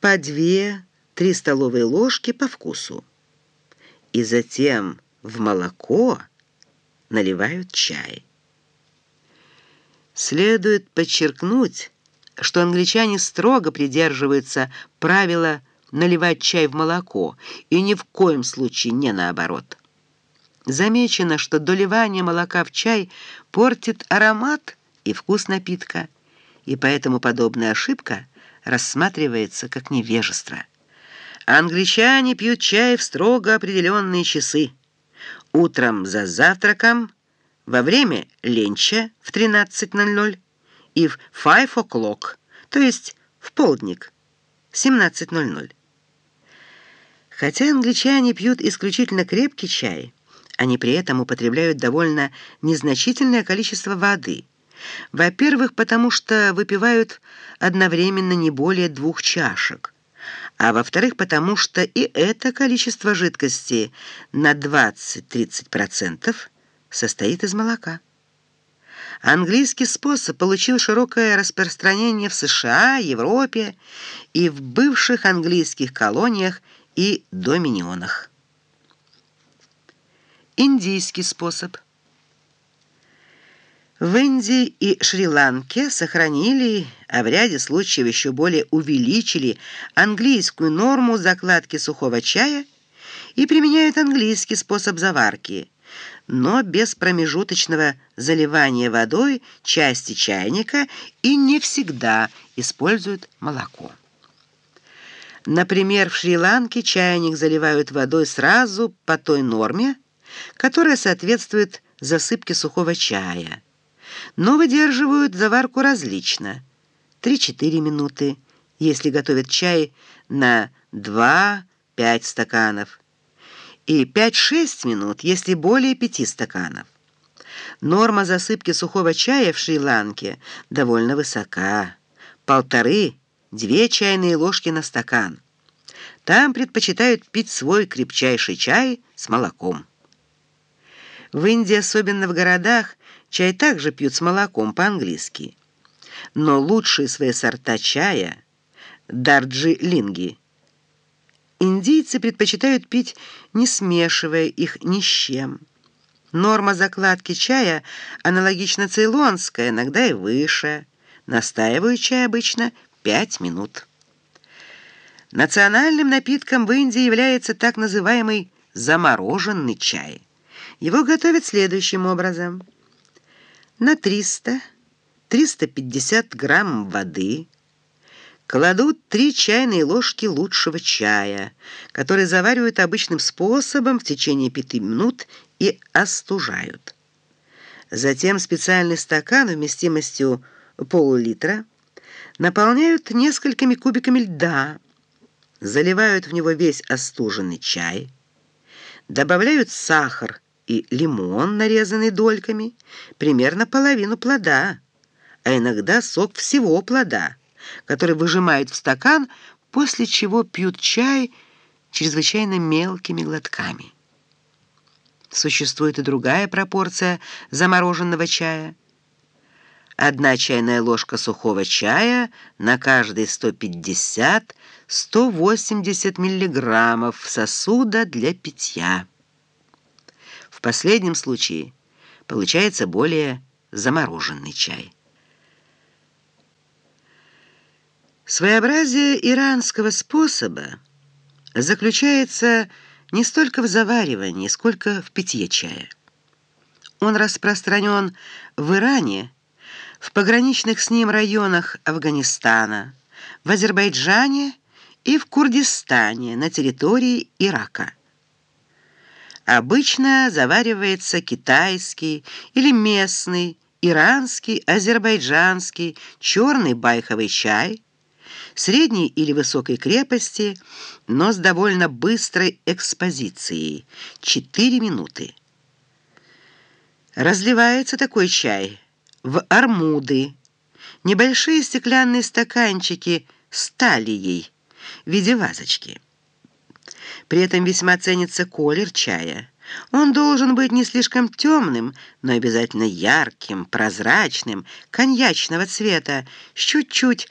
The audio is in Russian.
по 2-3 столовые ложки по вкусу. И затем в молоко наливают чай. Следует подчеркнуть, что англичане строго придерживаются правила наливать чай в молоко и ни в коем случае не наоборот. Замечено, что доливание молока в чай портит аромат и вкус напитка, и поэтому подобная ошибка рассматривается как невежество. Англичане пьют чай в строго определенные часы. Утром за завтраком, во время ленча в 13.00 и в 5 o'clock, то есть в полдник, 17.00. Хотя англичане пьют исключительно крепкий чай, они при этом употребляют довольно незначительное количество воды. Во-первых, потому что выпивают одновременно не более двух чашек, а во-вторых, потому что и это количество жидкости на 20-30% состоит из молока. Английский способ получил широкое распространение в США, Европе и в бывших английских колониях и доминионах. Индийский способ. В Индии и Шри-Ланке сохранили, а в ряде случаев еще более увеличили английскую норму закладки сухого чая и применяют английский способ заварки, но без промежуточного заливания водой части чайника и не всегда используют молоко. Например, в Шри-Ланке чайник заливают водой сразу по той норме, которая соответствует засыпке сухого чая, но выдерживают заварку различно. 3-4 минуты, если готовят чай на 2-5 стаканов, и 5-6 минут, если более 5 стаканов. Норма засыпки сухого чая в Шри-Ланке довольно высока, полторы-две чайные ложки на стакан. Там предпочитают пить свой крепчайший чай с молоком. В Индии, особенно в городах, чай также пьют с молоком по-английски. Но лучшие свои сорта чая – дарджи-линги. Индийцы предпочитают пить, не смешивая их ни с чем. Норма закладки чая аналогично цейлонская, иногда и выше. Настаивают чай обычно 5 минут. Национальным напитком в Индии является так называемый замороженный чай – его готовят следующим образом. На 300-350 грамм воды кладут 3 чайные ложки лучшего чая, который заваривают обычным способом в течение 5 минут и остужают. Затем специальный стакан вместимостью пол-литра наполняют несколькими кубиками льда, заливают в него весь остуженный чай, добавляют сахар и лимон, нарезанный дольками, примерно половину плода, а иногда сок всего плода, который выжимают в стакан, после чего пьют чай чрезвычайно мелкими глотками. Существует и другая пропорция замороженного чая. Одна чайная ложка сухого чая на каждые 150-180 миллиграммов сосуда для питья. В последнем случае получается более замороженный чай. Своеобразие иранского способа заключается не столько в заваривании, сколько в питье чая. Он распространен в Иране, в пограничных с ним районах Афганистана, в Азербайджане и в Курдистане на территории Ирака. Обычно заваривается китайский или местный, иранский, азербайджанский, черный байховый чай, средней или высокой крепости, но с довольно быстрой экспозицией – 4 минуты. Разливается такой чай в армуды, небольшие стеклянные стаканчики с талией в виде вазочки – при этом весьма ценится колер чая. Он должен быть не слишком темным, но обязательно ярким, прозрачным, коньячного цвета, с чуть-чуть